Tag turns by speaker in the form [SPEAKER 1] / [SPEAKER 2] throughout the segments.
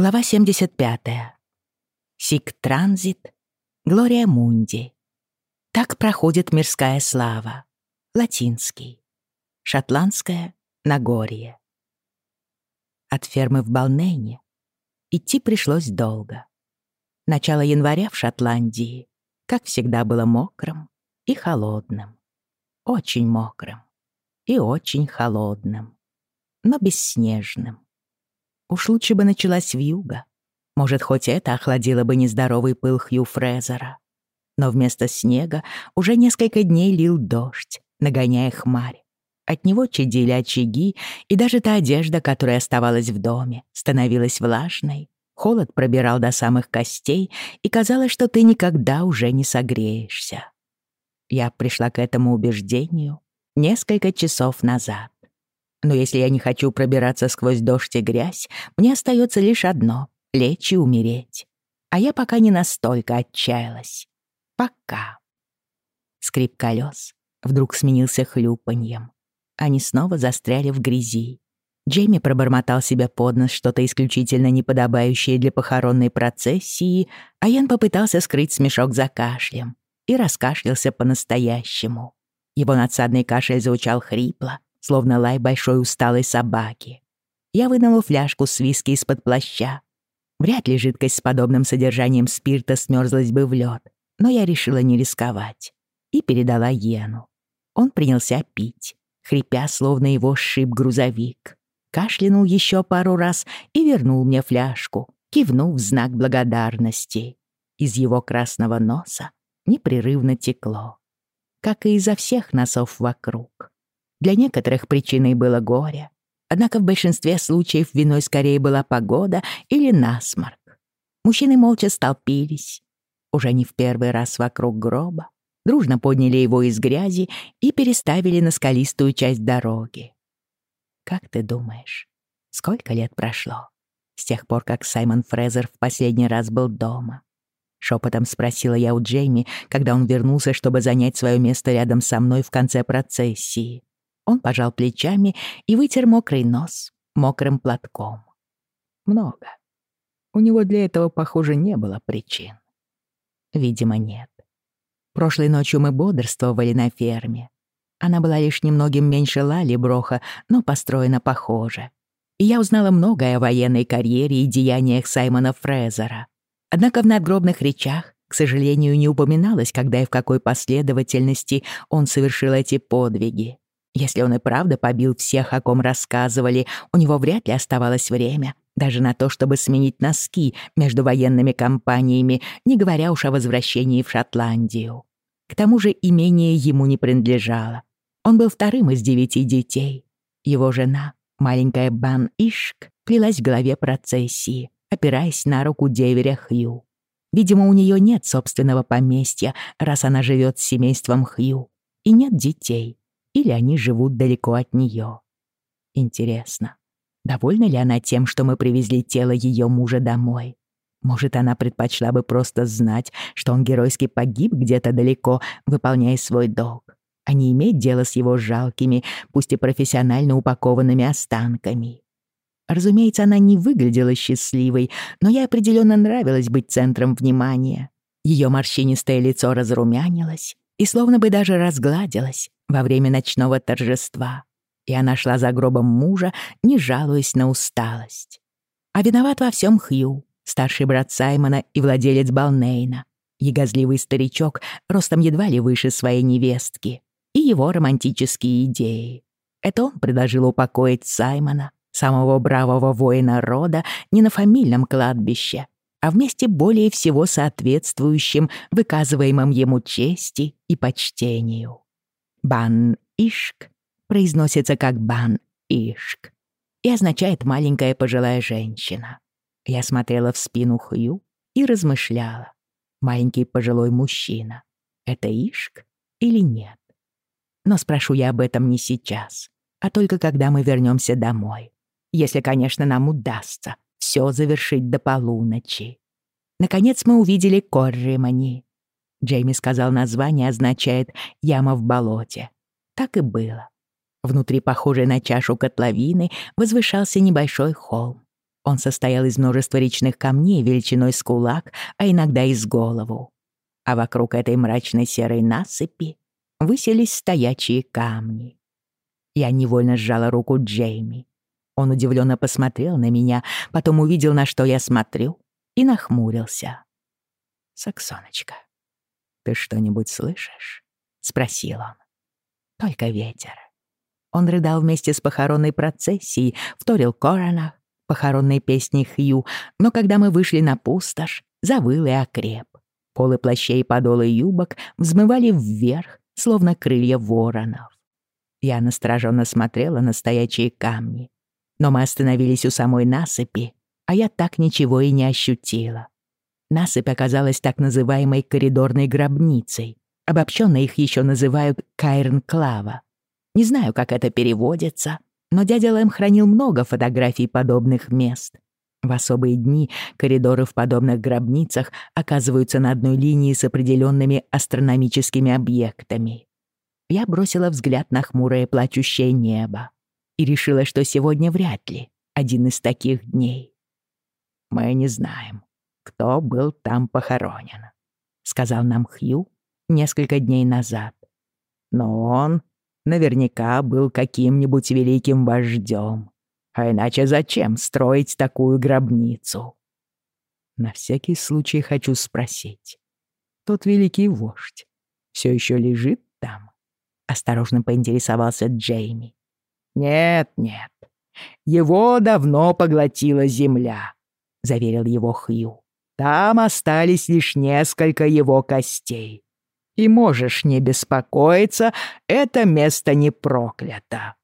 [SPEAKER 1] Глава 75. Сик Транзит. Глория Мунди. Так проходит мирская слава. Латинский. Шотландское Нагорье. От фермы в Балнейне идти пришлось долго. Начало января в Шотландии, как всегда, было мокрым и холодным. Очень мокрым и очень холодным, но бесснежным. Уж лучше бы началась вьюга. Может, хоть это охладило бы нездоровый пыл Хью Фрезера. Но вместо снега уже несколько дней лил дождь, нагоняя хмарь. От него чадили очаги, и даже та одежда, которая оставалась в доме, становилась влажной. Холод пробирал до самых костей, и казалось, что ты никогда уже не согреешься. Я пришла к этому убеждению несколько часов назад. Но если я не хочу пробираться сквозь дождь и грязь, мне остается лишь одно — лечь и умереть. А я пока не настолько отчаялась. Пока. Скрип колес вдруг сменился хлюпаньем. Они снова застряли в грязи. Джейми пробормотал себе под нос что-то исключительно неподобающее для похоронной процессии, а Ян попытался скрыть смешок за кашлем и раскашлялся по-настоящему. Его надсадный кашель звучал хрипло, словно лай большой усталой собаки. Я вынула фляжку с виски из-под плаща. Вряд ли жидкость с подобным содержанием спирта смерзлась бы в лед, но я решила не рисковать. И передала Йену. Он принялся пить, хрипя, словно его сшиб грузовик. Кашлянул еще пару раз и вернул мне фляжку, кивнув в знак благодарности. Из его красного носа непрерывно текло, как и изо всех носов вокруг. Для некоторых причиной было горе, однако в большинстве случаев виной скорее была погода или насморк. Мужчины молча столпились, уже не в первый раз вокруг гроба, дружно подняли его из грязи и переставили на скалистую часть дороги. Как ты думаешь, сколько лет прошло с тех пор, как Саймон Фрезер в последний раз был дома? Шепотом спросила я у Джейми, когда он вернулся, чтобы занять свое место рядом со мной в конце процессии. Он пожал плечами и вытер мокрый нос мокрым платком. Много. У него для этого, похоже, не было причин. Видимо, нет. Прошлой ночью мы бодрствовали на ферме. Она была лишь немногим меньше Лали Броха, но построена похоже. И я узнала многое о военной карьере и деяниях Саймона Фрезера. Однако в надгробных речах, к сожалению, не упоминалось, когда и в какой последовательности он совершил эти подвиги. Если он и правда побил всех, о ком рассказывали, у него вряд ли оставалось время даже на то, чтобы сменить носки между военными компаниями, не говоря уж о возвращении в Шотландию. К тому же имение ему не принадлежало. Он был вторым из девяти детей. Его жена, маленькая Бан Ишк, плелась в голове процессии, опираясь на руку деверя Хью. Видимо, у нее нет собственного поместья, раз она живет с семейством Хью, и нет детей или они живут далеко от нее. Интересно, довольна ли она тем, что мы привезли тело ее мужа домой? Может, она предпочла бы просто знать, что он геройски погиб где-то далеко, выполняя свой долг, а не иметь дела с его жалкими, пусть и профессионально упакованными останками. Разумеется, она не выглядела счастливой, но ей определенно нравилось быть центром внимания. Ее морщинистое лицо разрумянилось и словно бы даже разгладилось, во время ночного торжества, и она шла за гробом мужа, не жалуясь на усталость. А виноват во всем Хью, старший брат Саймона и владелец Балнейна, ягозливый старичок, ростом едва ли выше своей невестки, и его романтические идеи. Это он предложил упокоить Саймона, самого бравого воина рода, не на фамильном кладбище, а вместе более всего соответствующим выказываемым ему чести и почтению. Бан-Ишк произносится как Бан-Ишк и означает «маленькая пожилая женщина». Я смотрела в спину Хью и размышляла. Маленький пожилой мужчина — это Ишк или нет? Но спрошу я об этом не сейчас, а только когда мы вернемся домой. Если, конечно, нам удастся все завершить до полуночи. Наконец мы увидели Корримани, Джейми сказал, название означает «яма в болоте». Так и было. Внутри, похожей на чашу котловины, возвышался небольшой холм. Он состоял из множества речных камней величиной с кулак, а иногда и с голову. А вокруг этой мрачной серой насыпи высились стоячие камни. Я невольно сжала руку Джейми. Он удивленно посмотрел на меня, потом увидел, на что я смотрю, и нахмурился. «Саксоночка, ты что-нибудь слышишь?» — спросил он. «Только ветер». Он рыдал вместе с похоронной процессией, вторил коронах, похоронной песни Хью, но когда мы вышли на пустошь, завыл и окреп. Полы плащей и подолы юбок взмывали вверх, словно крылья воронов. Я настороженно смотрела на стоячие камни. Но мы остановились у самой насыпи, а я так ничего и не ощутила. Насыпь оказалась так называемой коридорной гробницей. Обобщенно их еще называют Кайрн-Клава. Не знаю, как это переводится, но дядя Лэм хранил много фотографий подобных мест. В особые дни коридоры в подобных гробницах оказываются на одной линии с определенными астрономическими объектами. Я бросила взгляд на хмурое плачущее небо и решила, что сегодня вряд ли один из таких дней. «Мы не знаем, кто был там похоронен», — сказал нам Хью несколько дней назад. «Но он наверняка был каким-нибудь великим вождем. А иначе зачем строить такую гробницу? На всякий случай хочу спросить. Тот великий вождь все еще лежит там? Осторожно поинтересовался Джейми. Нет, нет. Его давно поглотила земля, заверил его Хью. Там остались лишь несколько его костей. И можешь не беспокоиться, это место не проклято.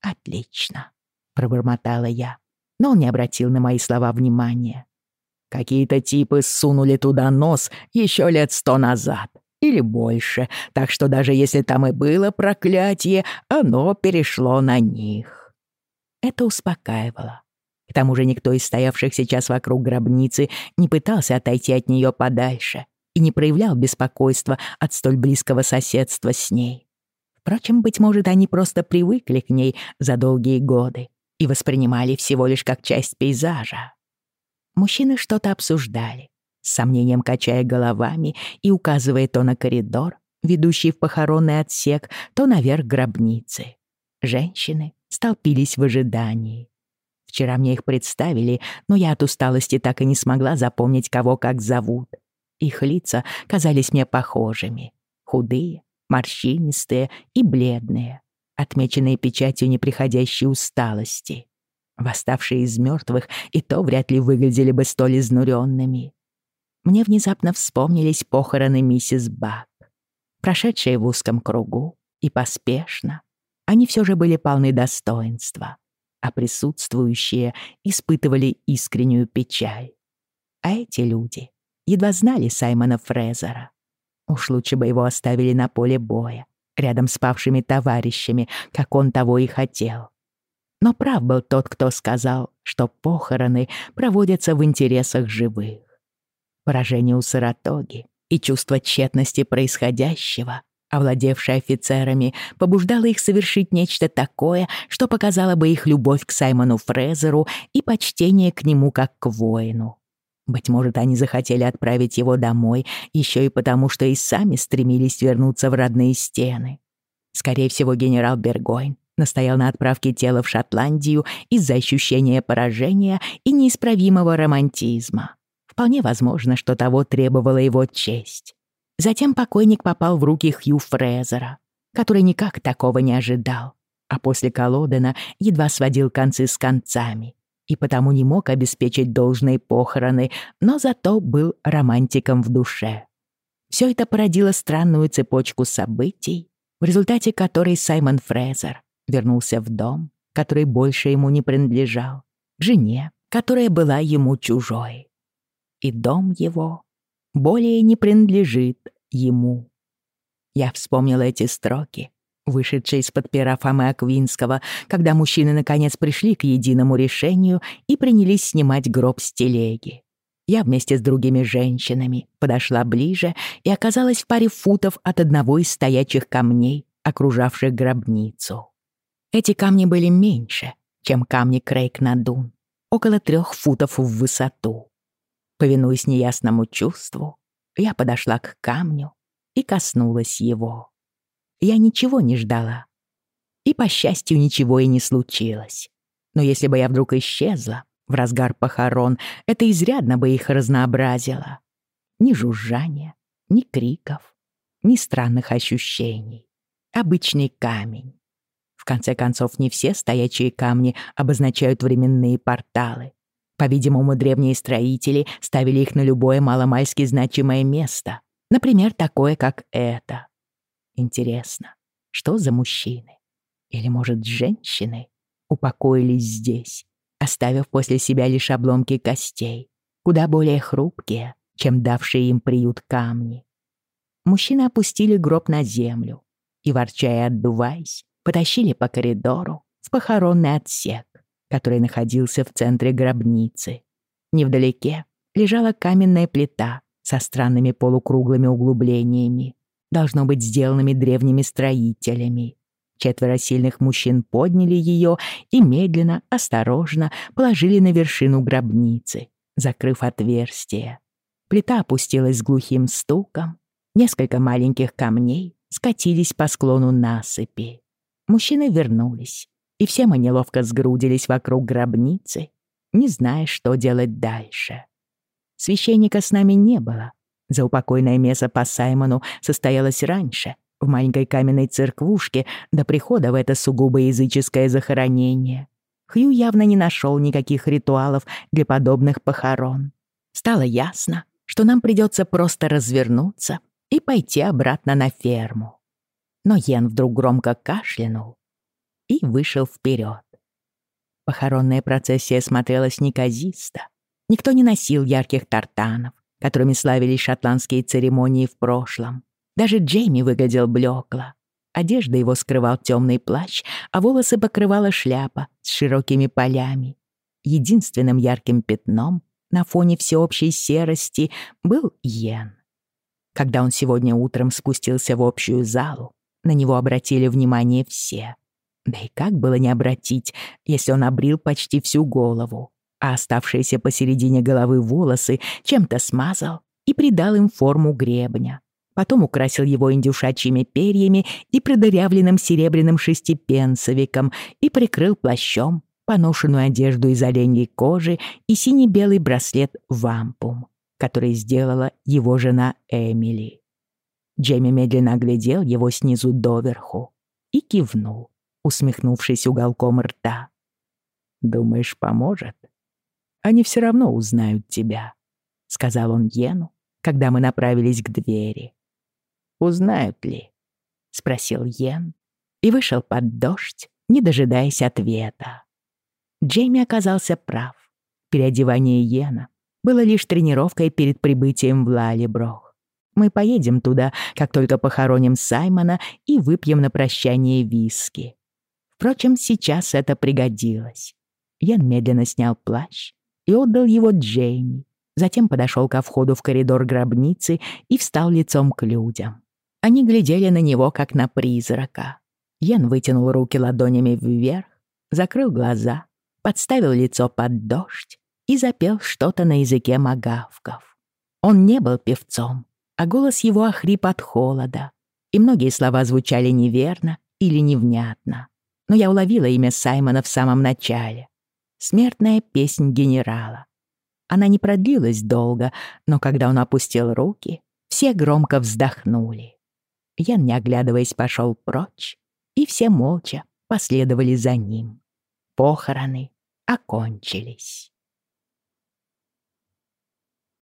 [SPEAKER 1] Отлично, пробормотала я, но он не обратил на мои слова внимания. Какие-то типы сунули туда нос еще лет сто назад или больше, так что даже если там и было проклятие, оно перешло на них. Это успокаивало. К тому же никто из стоявших сейчас вокруг гробницы не пытался отойти от нее подальше и не проявлял беспокойства от столь близкого соседства с ней. Впрочем, быть может, они просто привыкли к ней за долгие годы и воспринимали всего лишь как часть пейзажа. Мужчины что-то обсуждали, с сомнением качая головами и указывая то на коридор, ведущий в похоронный отсек, то наверх гробницы. Женщины столпились в ожидании. Вчера мне их представили, но я от усталости так и не смогла запомнить, кого как зовут. Их лица казались мне похожими. Худые, морщинистые и бледные, отмеченные печатью неприходящей усталости. Восставшие из мертвых и то вряд ли выглядели бы столь изнуренными. Мне внезапно вспомнились похороны миссис Бак, прошедшие в узком кругу и поспешно. Они все же были полны достоинства, а присутствующие испытывали искреннюю печаль. А эти люди едва знали Саймона Фрезера. Уж лучше бы его оставили на поле боя, рядом с павшими товарищами, как он того и хотел. Но прав был тот, кто сказал, что похороны проводятся в интересах живых. Поражение у Саратоги и чувство тщетности происходящего, овладевшее офицерами, побуждало их совершить нечто такое, что показало бы их любовь к Саймону Фрезеру и почтение к нему как к воину. Быть может, они захотели отправить его домой еще и потому, что и сами стремились вернуться в родные стены. Скорее всего, генерал Бергойн настоял на отправке тела в Шотландию из-за ощущения поражения и неисправимого романтизма. Вполне возможно, что того требовала его честь. Затем покойник попал в руки Хью Фрезера, который никак такого не ожидал, а после Колодена едва сводил концы с концами и потому не мог обеспечить должные похороны, но зато был романтиком в душе. Все это породило странную цепочку событий, в результате которой Саймон Фрезер вернулся в дом, который больше ему не принадлежал, к жене, которая была ему чужой. И дом его более не принадлежит ему. Я вспомнила эти строки, вышедший из-под пера Фомы Аквинского, когда мужчины наконец пришли к единому решению и принялись снимать гроб с телеги. Я вместе с другими женщинами подошла ближе и оказалась в паре футов от одного из стоячих камней, окружавших гробницу. Эти камни были меньше, чем камни Крейг-Надун. около трех футов в высоту. Повинуясь неясному чувству, я подошла к камню и коснулась его. Я ничего не ждала. И, по счастью, ничего и не случилось. Но если бы я вдруг исчезла в разгар похорон, это изрядно бы их разнообразило. Ни жужжания, ни криков, ни странных ощущений. Обычный камень. В конце концов, не все стоячие камни обозначают временные порталы. По-видимому, древние строители ставили их на любое маломальски значимое место. Например, такое, как это. Интересно, что за мужчины? Или, может, женщины упокоились здесь, оставив после себя лишь обломки костей, куда более хрупкие, чем давшие им приют камни. Мужчины опустили гроб на землю и, ворча и отдуваясь, потащили по коридору в похоронный отсек, который находился в центре гробницы. Невдалеке лежала каменная плита со странными полукруглыми углублениями, должно быть сделанными древними строителями. Четверо сильных мужчин подняли ее и медленно, осторожно положили на вершину гробницы, закрыв отверстие. Плита опустилась с глухим стуком. Несколько маленьких камней скатились по склону насыпи. Мужчины вернулись, и все мы неловко сгрудились вокруг гробницы, не зная, что делать дальше. Священника с нами не было. Заупокойное место по Саймону состоялось раньше, в маленькой каменной церквушке, до прихода в это сугубо языческое захоронение. Хью явно не нашел никаких ритуалов для подобных похорон. Стало ясно, что нам придется просто развернуться и пойти обратно на ферму. Но Йен вдруг громко кашлянул и вышел вперед. Похоронная процессия смотрелась неказисто. Никто не носил ярких тартанов, которыми славились шотландские церемонии в прошлом. Даже Джейми выглядел блекло. Одежда его скрывал темный плащ, а волосы покрывала шляпа с широкими полями. Единственным ярким пятном на фоне всеобщей серости был Йен. Когда он сегодня утром спустился в общую залу, на него обратили внимание все. Да и как было не обратить, если он обрил почти всю голову, а оставшиеся посередине головы волосы чем-то смазал и придал им форму гребня. Потом украсил его индюшачьими перьями и продырявленным серебряным шестипенсовиком и прикрыл плащом поношенную одежду из оленьей кожи и синий-белый браслет вампум, который сделала его жена Эмили. Джейми медленно оглядел его снизу доверху и кивнул усмехнувшись уголком рта. «Думаешь, поможет? Они все равно узнают тебя», — сказал он Йену, когда мы направились к двери. «Узнают ли?» — спросил Йен и вышел под дождь, не дожидаясь ответа. Джейми оказался прав. Переодевание Йена было лишь тренировкой перед прибытием в Лалиброх. Мы поедем туда, как только похороним Саймона и выпьем на прощание виски. Впрочем, сейчас это пригодилось. Ян медленно снял плащ и отдал его Джейми. Затем подошел ко входу в коридор гробницы и встал лицом к людям. Они глядели на него, как на призрака. Ян вытянул руки ладонями вверх, закрыл глаза, подставил лицо под дождь и запел что-то на языке магавков. Он не был певцом, а голос его охрип от холода, и многие слова звучали неверно или невнятно но я уловила имя Саймона в самом начале. Смертная песнь генерала. Она не продлилась долго, но когда он опустил руки, все громко вздохнули. Ян, не оглядываясь, пошел прочь, и все молча последовали за ним. Похороны окончились.